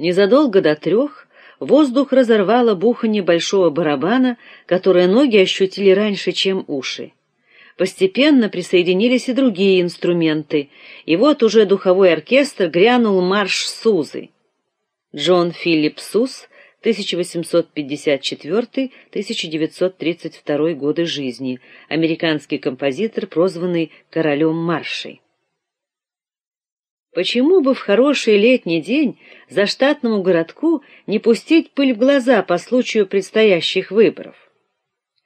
Незадолго до трех воздух разорвало бухание большого барабана, которое ноги ощутили раньше, чем уши. Постепенно присоединились и другие инструменты, и вот уже духовой оркестр грянул марш Сузы. Джон Филипп Суз 1854-1932 годы жизни, американский композитор, прозванный королем маршей. Почему бы в хороший летний день за штатному городку не пустить пыль в глаза по случаю предстоящих выборов?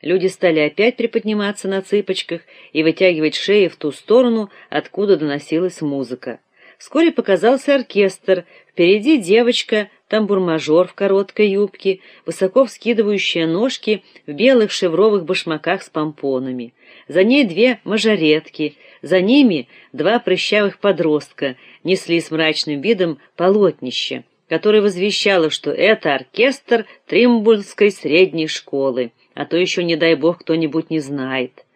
Люди стали опять приподниматься на цыпочках и вытягивать шеи в ту сторону, откуда доносилась музыка. Вскоре показался оркестр, впереди девочка, тамбур-мажор в короткой юбке, высоко вскидывающая ножки в белых шевровых башмаках с помпонами. За ней две мажоретки, за ними два прыщавых подростка несли с мрачным видом полотнище, которое возвещало, что это оркестр Тримбульской средней школы, а то еще, не дай бог, кто-нибудь не знает.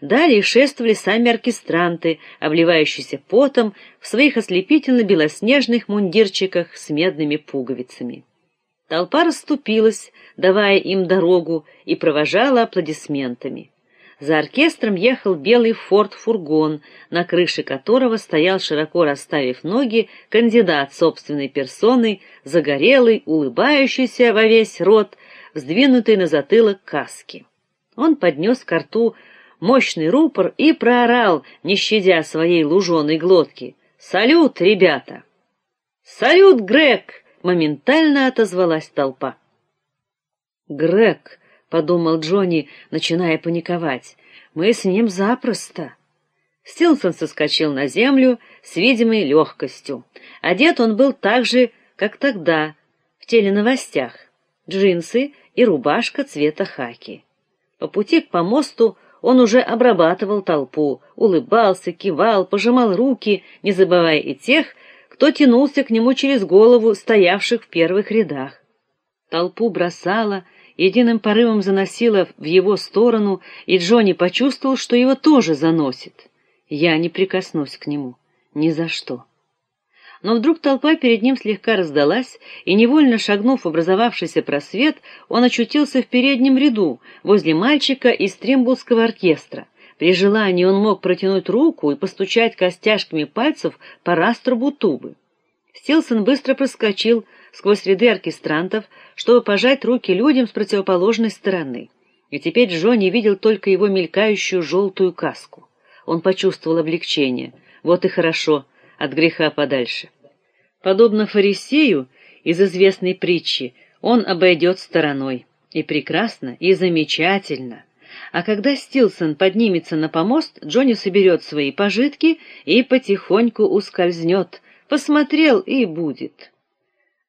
Далее шествовали сами оркестранты, обливающиеся потом в своих ослепительно-белоснежных мундирчиках с медными пуговицами. Толпа расступилась, давая им дорогу, и провожала аплодисментами. За оркестром ехал белый форт-фургон, на крыше которого стоял, широко расставив ноги, кандидат собственной персоной, загорелый, улыбающийся во весь рот, вздвинутый на затылок каски. Он поднес к рту мощный рупор и проорал, не щадя своей луженой глотки: "Салют, ребята!" "Салют, Грег!" моментально отозвалась толпа. Грег, подумал Джонни, начиная паниковать. Мы с ним запросто. Стилсон соскочил на землю с видимой легкостью. Одет он был так же, как тогда, в теленовостях. Джинсы и рубашка цвета хаки. По пути к помосту он уже обрабатывал толпу, улыбался, кивал, пожимал руки, не забывая и тех, кто тянулся к нему через голову стоявших в первых рядах. Толпу бросала, единым порывом заносила в его сторону, и Джонни почувствовал, что его тоже заносит. Я не прикоснусь к нему ни за что но вдруг толпа перед ним слегка раздалась, и невольно шагнув в образовавшийся просвет, он очутился в переднем ряду, возле мальчика из Трембулского оркестра. При желании он мог протянуть руку и постучать костяшками пальцев по раструбу тубы. Стилсон быстро проскочил сквозь ряды оркестрантов, чтобы пожать руки людям с противоположной стороны. И теперь Джонни видел только его мелькающую желтую каску. Он почувствовал облегчение. Вот и хорошо, от греха подальше. Подобно фарисею из известной притчи, он обойдет стороной. И прекрасно, и замечательно. А когда Стилсон поднимется на помост, Джонни соберет свои пожитки и потихоньку ускользнет. Посмотрел и будет.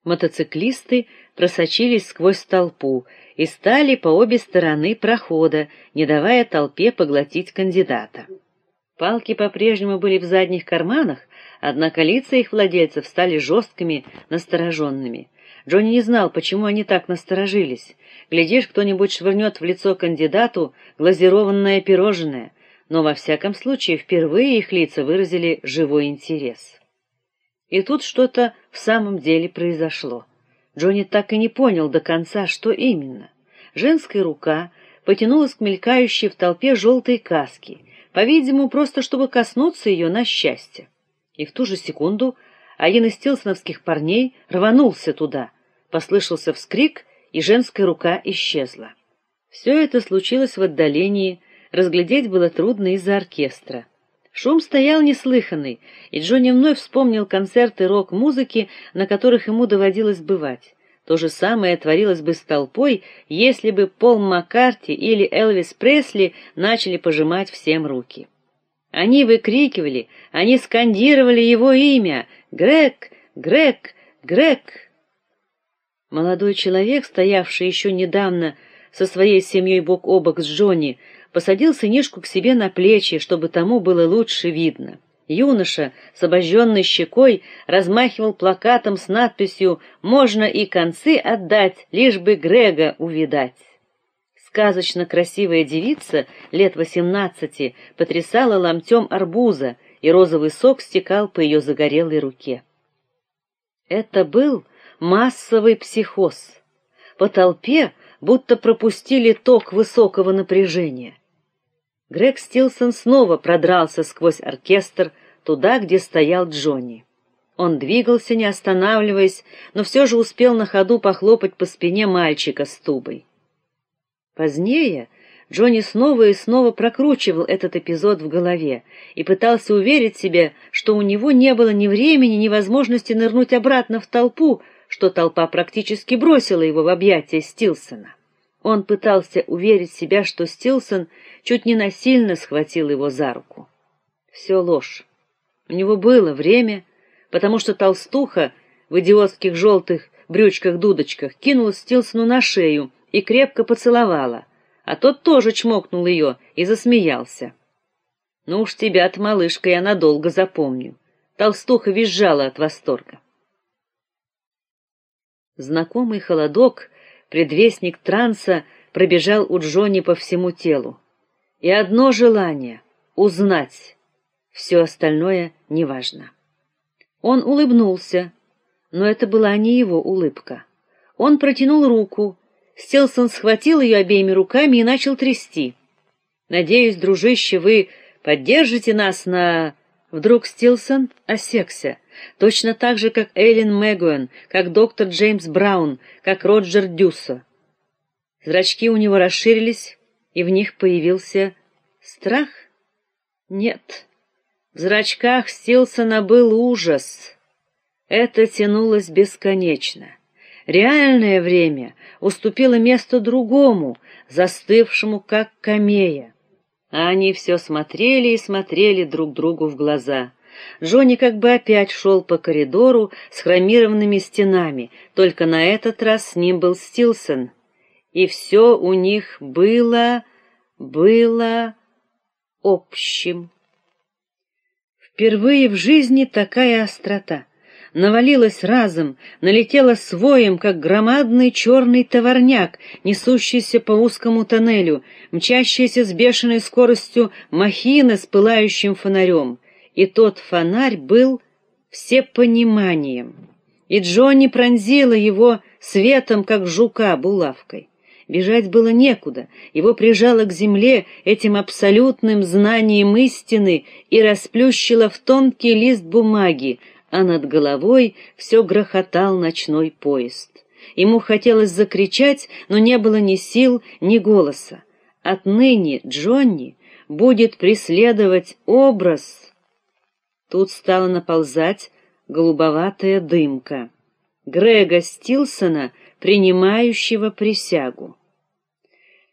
Мотоциклисты просочились сквозь толпу и стали по обе стороны прохода, не давая толпе поглотить кандидата. Палки по-прежнему были в задних карманах, Однако лица их владельцев стали жесткими, настороженными. Джонни не знал, почему они так насторожились. Глядишь, кто-нибудь швырнет в лицо кандидату глазированное пирожное, но во всяком случае впервые их лица выразили живой интерес. И тут что-то в самом деле произошло. Джонни так и не понял до конца, что именно. Женская рука потянулась к мелькающей в толпе желтой каске, по-видимому, просто чтобы коснуться ее на счастье. И в ту же секунду один из телсоновских парней рванулся туда. Послышался вскрик, и женская рука исчезла. Все это случилось в отдалении, разглядеть было трудно из-за оркестра. Шум стоял неслыханный, и Джонни вновь вспомнил концерты рок-музыки, на которых ему доводилось бывать. То же самое творилось бы с толпой, если бы Пол Маккарти или Элвис Пресли начали пожимать всем руки. Они выкрикивали, они скандировали его имя: "Грег, Грег, Грег!" Молодой человек, стоявший еще недавно со своей семьей бок о бок с Джонни, посадил сынишку к себе на плечи, чтобы тому было лучше видно. Юноша с обожженной щекой размахивал плакатом с надписью «Можно и концы отдать, лишь бы Грега увидать». Сказочно красивая девица лет восемнадцати потрясала ломтем арбуза, и розовый сок стекал по ее загорелой руке. Это был массовый психоз. По толпе будто пропустили ток высокого напряжения. Грег Стилсон снова продрался сквозь оркестр туда, где стоял Джонни. Он двигался, не останавливаясь, но все же успел на ходу похлопать по спине мальчика с тубой. Позднее Джонни снова и снова прокручивал этот эпизод в голове и пытался уверить себя, что у него не было ни времени, ни возможности нырнуть обратно в толпу, что толпа практически бросила его в объятия Стилсона. Он пытался уверить себя, что Стилсон чуть не насильно схватил его за руку. Все ложь. У него было время, потому что толстуха в идиотских желтых брючках-дудочках кинулась Стилсону на шею и крепко поцеловала, а тот тоже чмокнул ее и засмеялся. Ну уж тебя-то, малышка, я надолго запомню. Толстуха визжала от восторга. Знакомый холодок, предвестник транса, пробежал у Джонни по всему телу. И одно желание узнать. Все остальное неважно. Он улыбнулся, но это была не его улыбка. Он протянул руку, Стелсон схватил ее обеими руками и начал трясти. Надеюсь, дружище, вы поддержите нас на Вдруг Стилсон осекся, точно так же, как Эйлин Мэгуэн, как доктор Джеймс Браун, как Роджер Дюссо. Зрачки у него расширились, и в них появился страх? Нет. В зрачках Стилсона был ужас. Это тянулось бесконечно. Реальное время уступило место другому, застывшему как камея. А они все смотрели и смотрели друг другу в глаза. Джонни как бы опять шел по коридору с хромированными стенами, только на этот раз с ним был Стилсон. И все у них было было общим. Впервые в жизни такая острота навалилась разом, налетела своим, как громадный черный товарняк, несущийся по узкому тоннелю, мчащийся с бешеной скоростью махина с пылающим фонарем. И тот фонарь был всепониманием. И Джонни пронзила его светом, как жука булавкой. Бежать было некуда, его прижало к земле этим абсолютным знанием истины и расплющило в тонкий лист бумаги, а над головой все грохотал ночной поезд. Ему хотелось закричать, но не было ни сил, ни голоса. Отныне Джонни будет преследовать образ. Тут стала наползать голубоватая дымка. Грега Стилсона, принимающего присягу.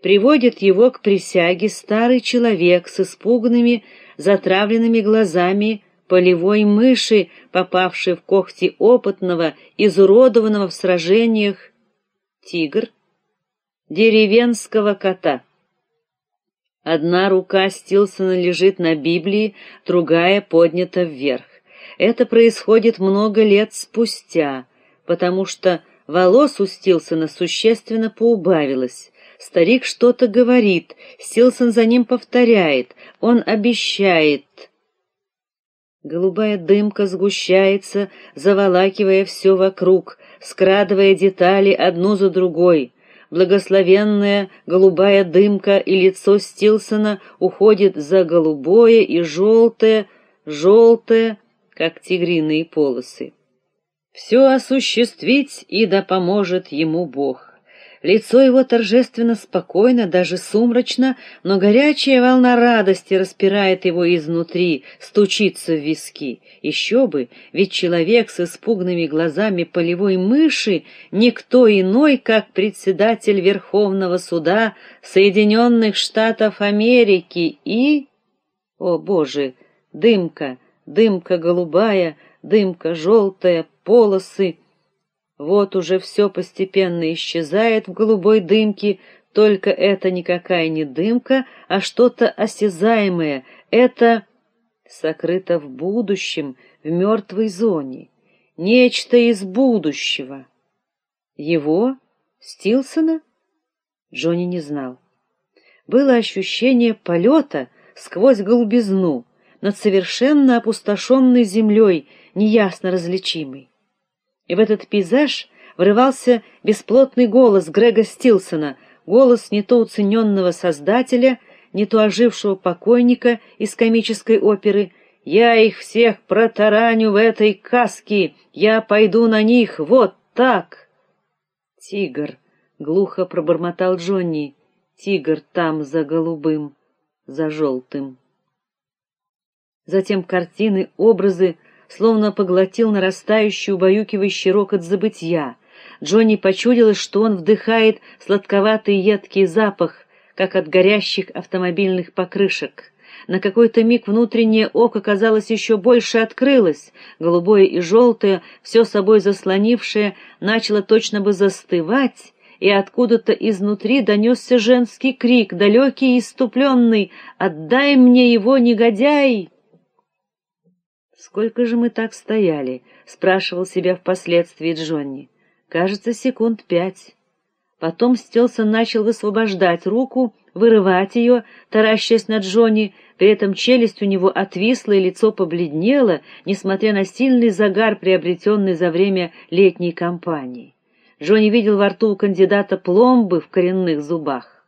Приводит его к присяге старый человек с испуганными, затравленными глазами полевой мыши, попавшей в когти опытного, изуродованного в сражениях тигр, деревенского кота. Одна рука Стилсона лежит на Библии, другая поднята вверх. Это происходит много лет спустя, потому что волос у Стилсона существенно поубавилось. Старик что-то говорит, Стилсон за ним повторяет, он обещает — Голубая дымка сгущается, заволакивая все вокруг, скрадывая детали одну за другой. Благословенная голубая дымка и лицо Стилсона уходит за голубое и желтое, желтое, как тигриные полосы. Все осуществить и да поможет ему Бог. Лицо его торжественно спокойно, даже сумрачно, но горячая волна радости распирает его изнутри, стучится в виски. Еще бы, ведь человек с испуганными глазами полевой мыши никто иной, как председатель Верховного суда Соединенных Штатов Америки и О, боже, дымка, дымка голубая, дымка желтая, полосы вот уже все постепенно исчезает в голубой дымке, только это никакая не дымка, а что-то осязаемое. Это сокрыто в будущем, в мертвой зоне. Нечто из будущего. Его? Стилсона? Джонни не знал. Было ощущение полета сквозь голубизну, над совершенно опустошенной землей, неясно различимой. И в этот пейзаж врывался бесплотный голос Грега Стилсона, голос не то уцененного создателя, не то ожившего покойника из комической оперы. «Я их всех протараню в этой каске! Я пойду на них! Вот так!» «Тигр!» — глухо пробормотал Джонни. «Тигр там за голубым, за желтым». Затем картины, образы, словно поглотил нарастающий убаюкивающий рокот забытья. Джонни почудилось, что он вдыхает сладковатый едкий запах, как от горящих автомобильных покрышек. На какой-то миг внутреннее око, казалось, еще больше открылось, голубое и желтое, все собой заслонившее, начало точно бы застывать, и откуда-то изнутри донесся женский крик, далекий и иступленный «Отдай мне его, негодяй!» Сколько же мы так стояли, спрашивал себя впоследствии Джонни. Кажется, секунд пять. Потом Стелсон начал высвобождать руку, вырывать ее, таращась на Джонни, при этом челюсть у него отвисла и лицо побледнело, несмотря на сильный загар, приобретенный за время летней кампании. Джонни видел во рту у кандидата пломбы в коренных зубах.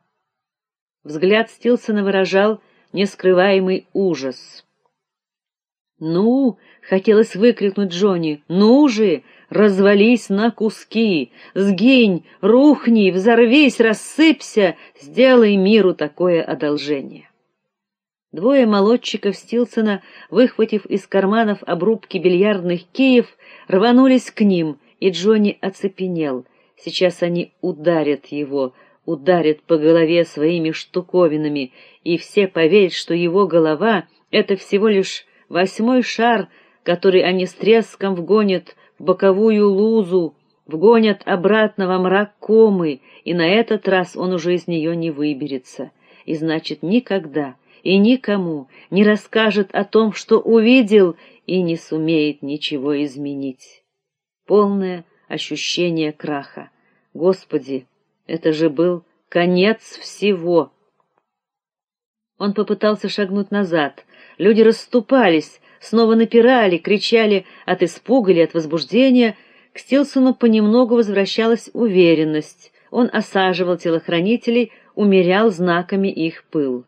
Взгляд Стилсона выражал нескрываемый ужас. «Ну!» — хотелось выкрикнуть Джонни. «Ну же! Развались на куски! Сгинь! Рухни! Взорвись! Рассыпься! Сделай миру такое одолжение!» Двое молодчиков Стилсона, выхватив из карманов обрубки бильярдных киев, рванулись к ним, и Джонни оцепенел. Сейчас они ударят его, ударят по голове своими штуковинами, и все поверят, что его голова — это всего лишь восьмой шар, который они с треском вгонят в боковую лузу, вгонят обратно во мрак комы, и на этот раз он уже из нее не выберется, и значит никогда и никому не расскажет о том, что увидел, и не сумеет ничего изменить. Полное ощущение краха. Господи, это же был конец всего. Он попытался шагнуть назад, Люди расступались, снова напирали, кричали от испуга или от возбуждения. К Стилсону понемногу возвращалась уверенность. Он осаживал телохранителей, умерял знаками их пыл.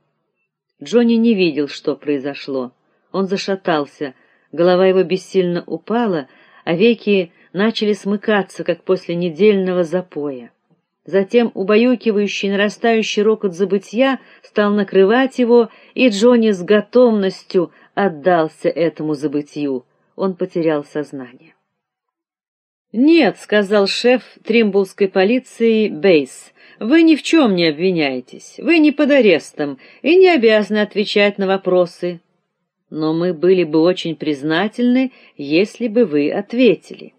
Джонни не видел, что произошло. Он зашатался, голова его бессильно упала, а веки начали смыкаться, как после недельного запоя. Затем убаюкивающий нарастающий рокот забытья стал накрывать его, и Джонни с готовностью отдался этому забытью. Он потерял сознание. «Нет», — сказал шеф тримбулской полиции Бейс, — «вы ни в чем не обвиняетесь, вы не под арестом и не обязаны отвечать на вопросы. Но мы были бы очень признательны, если бы вы ответили».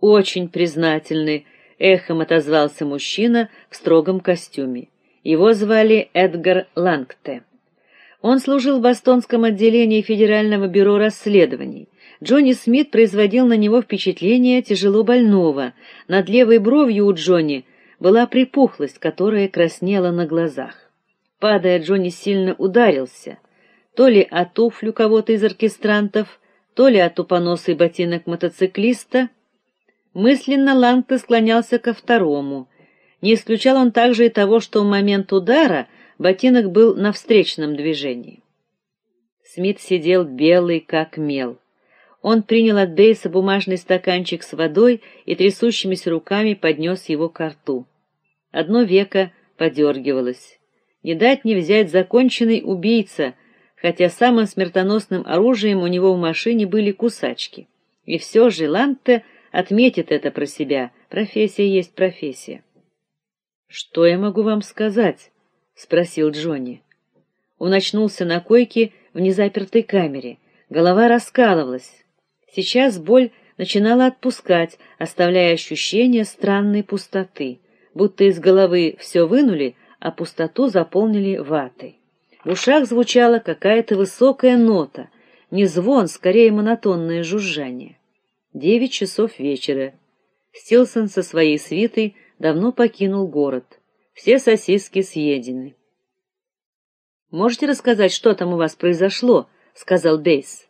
«Очень признательны», эхом отозвался мужчина в строгом костюме. Его звали Эдгар Лангте. Он служил в Бостонском отделении Федерального бюро расследований. Джонни Смит производил на него впечатление тяжело больного. Над левой бровью у Джонни была припухлость, которая краснела на глазах. Падая, Джонни сильно ударился, то ли о туфлю кого-то из оркестрантов, то ли о тупоносый ботинок мотоциклиста — Мысленно Лангте склонялся ко второму. Не исключал он также и того, что в момент удара ботинок был на встречном движении. Смит сидел белый как мел. Он принял от Бейса бумажный стаканчик с водой и трясущимися руками поднес его к рту. Одно веко подергивалось. Не дать не взять законченный убийца, хотя самым смертоносным оружием у него в машине были кусачки. И все же Ланте отметит это про себя. Профессия есть профессия. Что я могу вам сказать? спросил Джонни. Он очнулся на койке в незапертой камере. Голова раскалывалась. Сейчас боль начинала отпускать, оставляя ощущение странной пустоты, будто из головы все вынули, а пустоту заполнили ватой. В ушах звучала какая-то высокая нота, не звон, скорее монотонное жужжание. Девять часов вечера. Стилсон со своей свитой давно покинул город. Все сосиски съедены. Можете рассказать, что там у вас произошло, сказал Бейс.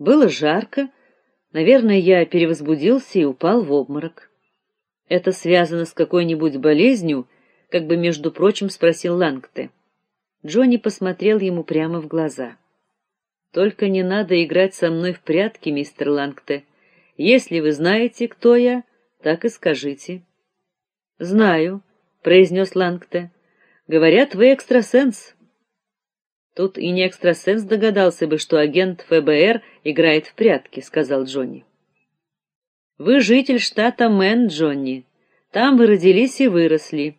Было жарко, наверное, я перевозбудился и упал в обморок. Это связано с какой-нибудь болезнью? как бы между прочим спросил Лангте. Джонни посмотрел ему прямо в глаза. Только не надо играть со мной в прятки, мистер Лангте. Если вы знаете, кто я, так и скажите. Знаю, произнес Лангте. Говорят, вы экстрасенс. Тут и не экстрасенс догадался бы, что агент ФБР играет в прятки, сказал Джонни. Вы житель штата Мэн, Джонни. Там вы родились и выросли.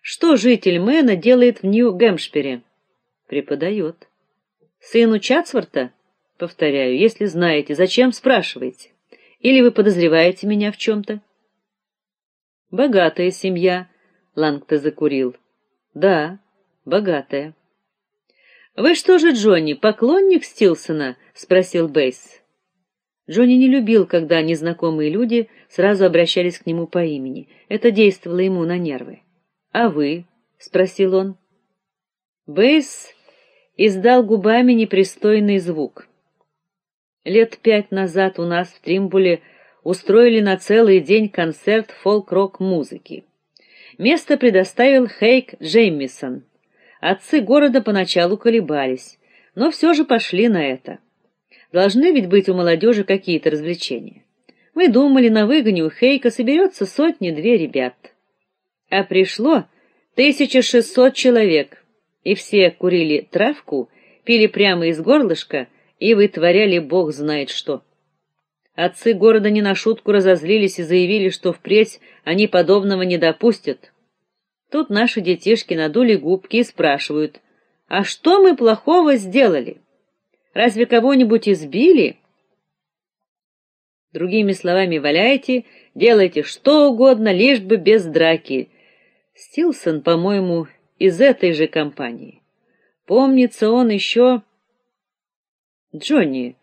Что житель Мэна делает в Нью-Гэмпшире? Преподает. Сыну Чатсворта? Повторяю, если знаете, зачем спрашиваете? Или вы подозреваете меня в чем то Богатая семья, Лангта закурил. Да, богатая. Вы что же, Джонни, поклонник Стилсона? спросил Бейс. Джонни не любил, когда незнакомые люди сразу обращались к нему по имени. Это действовало ему на нервы. А вы? спросил он. Бейс издал губами непристойный звук. Лет пять назад у нас в Тримбуле устроили на целый день концерт фолк-рок музыки. Место предоставил Хейк Джеймисон. Отцы города поначалу колебались, но все же пошли на это. Должны ведь быть у молодежи какие-то развлечения. Мы думали, на выгоне у Хейка соберется сотни-две ребят. А пришло 1600 человек, и все курили травку, пили прямо из горлышка и вытворяли бог знает что. Отцы города не на шутку разозлились и заявили, что впредь они подобного не допустят. Тут наши детишки надули губки и спрашивают: "А что мы плохого сделали? Разве кого-нибудь избили?" Другими словами, валяйте, делайте что угодно, лишь бы без драки. Стилсон, по-моему, из этой же компании. Помнится, он еще... Джонни,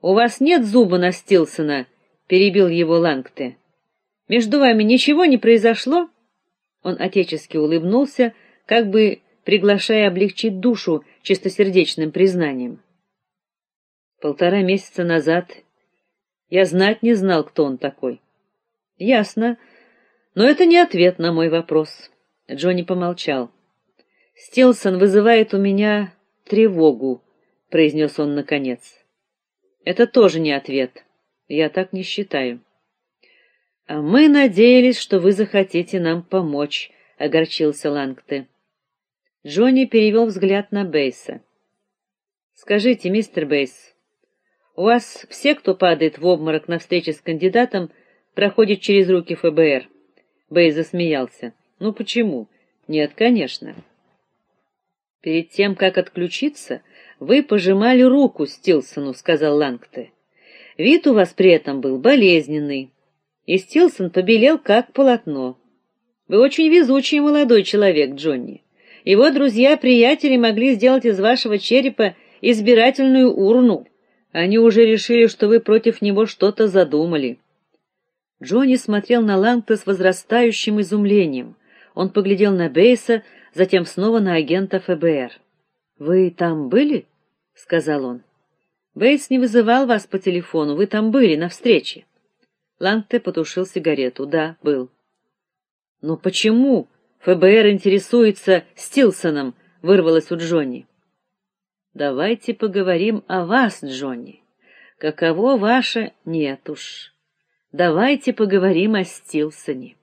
у вас нет зуба на Стилсона, перебил его Лангте. Между вами ничего не произошло? Он отечески улыбнулся, как бы приглашая облегчить душу чистосердечным признанием. Полтора месяца назад я знать не знал, кто он такой. Ясно, но это не ответ на мой вопрос. Джонни помолчал. Стилсон вызывает у меня тревогу, произнес он наконец. Это тоже не ответ. Я так не считаю. А мы надеялись, что вы захотите нам помочь, огорчился Лангте. Джонни перевел взгляд на Бейса. Скажите, мистер Бейс, у вас все, кто падает в обморок на встрече с кандидатом, проходят через руки ФБР? Бейс засмеялся. Ну почему? Нет, конечно. Перед тем, как отключиться, вы пожимали руку Стилсону, сказал Лангте. Вид у вас при этом был болезненный, и Стилсон побелел как полотно. Вы очень везучий молодой человек, Джонни. Его друзья-приятели могли сделать из вашего черепа избирательную урну. Они уже решили, что вы против него что-то задумали. Джонни смотрел на Лангта с возрастающим изумлением. Он поглядел на Бейса, затем снова на агента ФБР. Вы там были? Сказал он. Бейс не вызывал вас по телефону, вы там были на встрече. Ланте потушил сигарету. Да, был. Но почему ФБР интересуется Стилсоном? вырвалось у Джонни. Давайте поговорим о вас, Джонни. Каково ваше? Нет уж. Давайте поговорим о Стилсоне.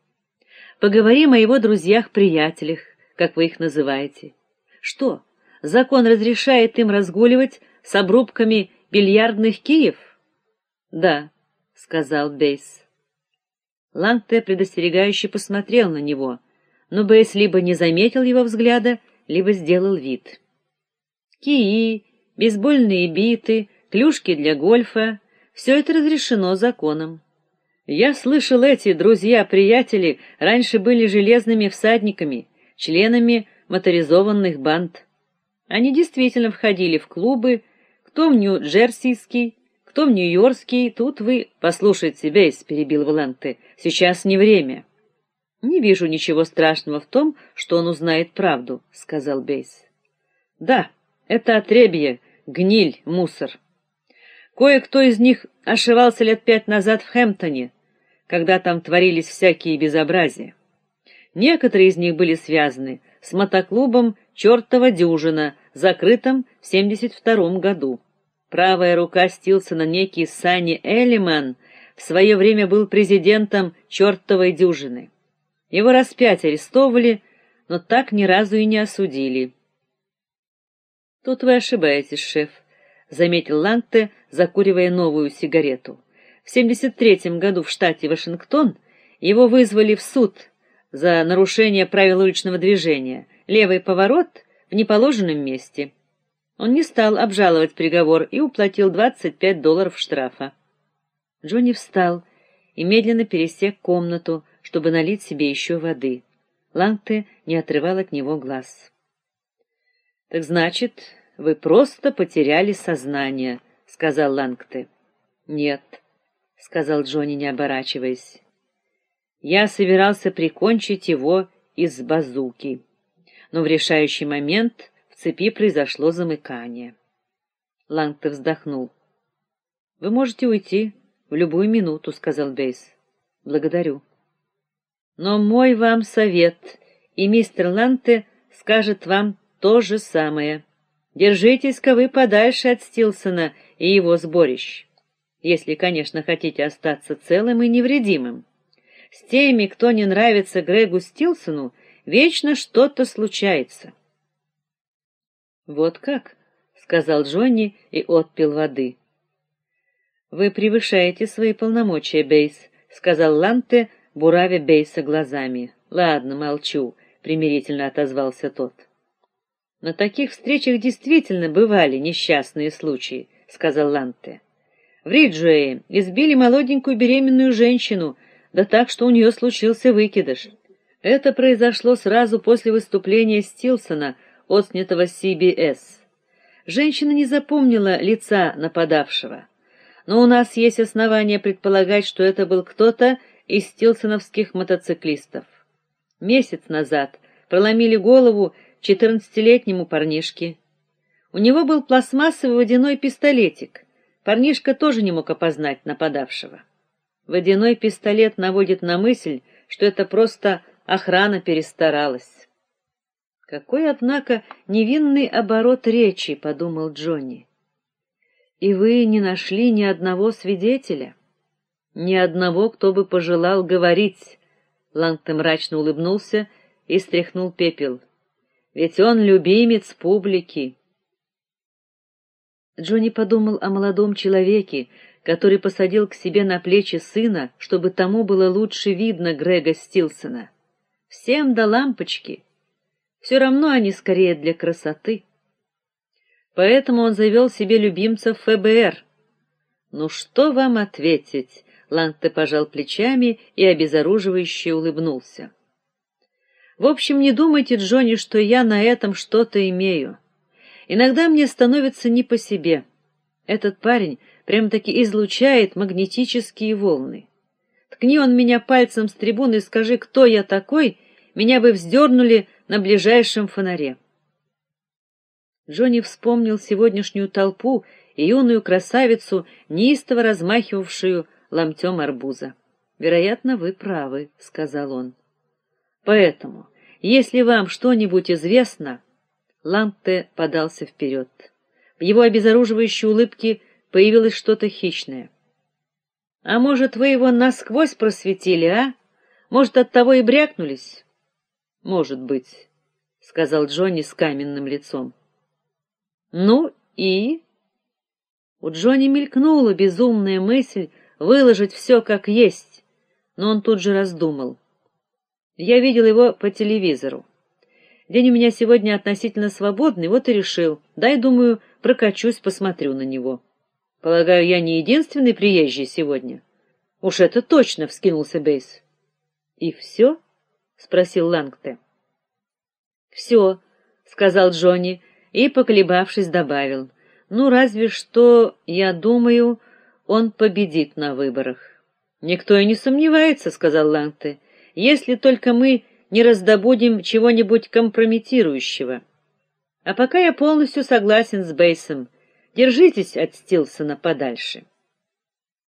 Поговорим о его друзьях-приятелях, как вы их называете. Что, закон разрешает им разгуливать с обрубками бильярдных киев? Да, сказал Бейс. Ланте предостерегающе посмотрел на него, но Бейс либо не заметил его взгляда, либо сделал вид. Кии, бейсбольные биты, клюшки для гольфа все это разрешено законом. Я слышал, эти друзья-приятели раньше были железными всадниками, членами моторизованных банд. Они действительно входили в клубы, кто в Нью-Джерсийский, кто в Нью-Йоркский. Тут вы послушайте, Бейс, перебил Валанте. Сейчас не время. Не вижу ничего страшного в том, что он узнает правду, сказал Бейс. Да, это отребье, гниль, мусор. Кое-кто из них ошивался лет пять назад в Хэмптоне когда там творились всякие безобразия. Некоторые из них были связаны с мотоклубом «Чёртова дюжина», закрытым в 72 году. Правая рука Стилсона, некий Санни Эллиман, в свое время был президентом «Чёртовой дюжины». Его раз пять арестовывали, но так ни разу и не осудили. Тут вы ошибаетесь, шеф, заметил Ланте, закуривая новую сигарету. В 73 году в штате Вашингтон его вызвали в суд за нарушение правил уличного движения, левый поворот в неположенном месте. Он не стал обжаловать приговор и уплатил 25 долларов штрафа. Джонни встал и медленно пересек комнату, чтобы налить себе еще воды. Ланте не отрывал от него глаз. Так значит, вы просто потеряли сознание, сказал Лангте. Нет, сказал Джонни, не оборачиваясь. Я собирался прикончить его из базуки. Но в решающий момент в цепи произошло замыкание. Лангте вздохнул. Вы можете уйти в любую минуту, сказал Бейс. Благодарю. Но мой вам совет, и мистер Ланте скажет вам то же самое. Держитесь-ка вы подальше от Стилсона и его сборищ, если, конечно, хотите остаться целым и невредимым. С теми, кто не нравится Грегу Стилсону, вечно что-то случается. Вот как, сказал Джонни и отпил воды. Вы превышаете свои полномочия, Бейс, сказал Ланте, буравя Бейса глазами. Ладно, молчу, примирительно отозвался тот. На таких встречах действительно бывали несчастные случаи, сказал Ланте. В Риджуэе избили молоденькую беременную женщину, да так, что у нее случился выкидыш. Это произошло сразу после выступления Стилсона, отснятого CBS. Женщина не запомнила лица нападавшего. Но у нас есть основания предполагать, что это был кто-то из стилсоновских мотоциклистов. Месяц назад проломили голову четырнадцатилетнему парнишке. У него был пластмассовый водяной пистолетик. Парнишка тоже не мог опознать нападавшего. Водяной пистолет наводит на мысль, что это просто охрана перестаралась. Какой, однако, невинный оборот речи, подумал Джонни. И вы не нашли ни одного свидетеля, ни одного, кто бы пожелал говорить. Лангтон мрачно улыбнулся и стряхнул пепел. Ведь он любимец публики. Джонни подумал о молодом человеке, который посадил к себе на плечи сына, чтобы тому было лучше видно Грега Стилсона. Всем до лампочки. Все равно они скорее для красоты. Поэтому он завел себе любимца в ФБР. Ну что вам ответить? Ланте пожал плечами и обезоруживающе улыбнулся. В общем, не думайте, Джонни, что я на этом что-то имею. Иногда мне становится не по себе. Этот парень прям-таки излучает магнетические волны. Ткни он меня пальцем с трибуны и скажи, кто я такой, меня бы вздернули на ближайшем фонаре. Джонни вспомнил сегодняшнюю толпу и юную красавицу, неистово размахивавшую ломтем арбуза. Вероятно, вы правы, сказал он. Поэтому, если вам что-нибудь известно, Ламте подался вперед. В его обезоруживающей улыбке появилось что-то хищное. А может, вы его насквозь просветили, а? Может, оттого и брякнулись? Может быть, сказал Джонни с каменным лицом. Ну и у Джонни мелькнула безумная мысль выложить все как есть, но он тут же раздумал. Я видел его по телевизору. День у меня сегодня относительно свободный, вот и решил. Дай, думаю, прокачусь, посмотрю на него. Полагаю, я не единственный приезжий сегодня. Уж это точно, вскинулся Бейс. И все? спросил Лангте. «Все», — сказал Джонни и, поколебавшись, добавил: "Ну, разве что, я думаю, он победит на выборах". "Никто и не сомневается", сказал Лангте если только мы не раздобудем чего-нибудь компрометирующего. А пока я полностью согласен с Бейсом. Держитесь от Стилсона подальше.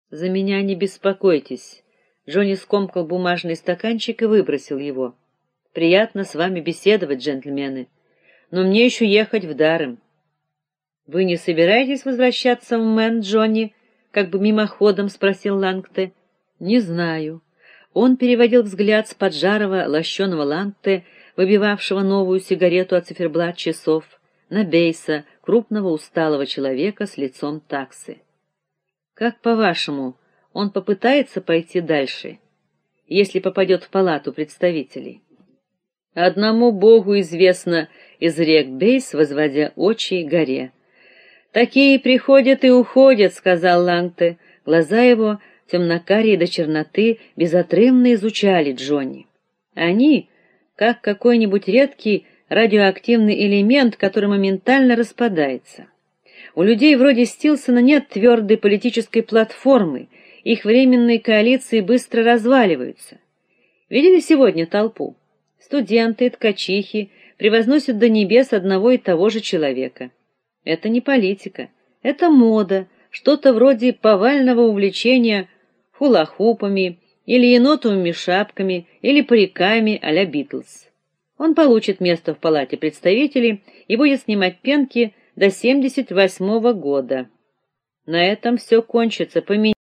За меня не беспокойтесь, Джонни скомкал бумажный стаканчик и выбросил его. Приятно с вами беседовать, джентльмены, но мне еще ехать в Дарем. Вы не собираетесь возвращаться в Мэн, Джонни? как бы мимоходом спросил Лангте. Не знаю. Он переводил взгляд с поджарого лощеного Лангте, выбивавшего новую сигарету от циферблат часов, на Бейса, крупного усталого человека с лицом таксы. Как по-вашему, он попытается пойти дальше, если попадет в палату представителей? Одному Богу известно, изрек Бейс, возводя очи горе. Такие приходят и уходят, сказал Лангте. Глаза его темно-карие до черноты безотрывно изучали Джонни. Они, как какой-нибудь редкий радиоактивный элемент, который моментально распадается. У людей вроде Стилсона нет твердой политической платформы, их временные коалиции быстро разваливаются. Видели сегодня толпу? Студенты, ткачихи превозносят до небес одного и того же человека. Это не политика, это мода, что-то вроде повального увлечения хулахупами или енотовыми шапками или париками а-ля Битлз. Он получит место в палате представителей и будет снимать пенки до 78 -го года. На этом все кончится. Поменяется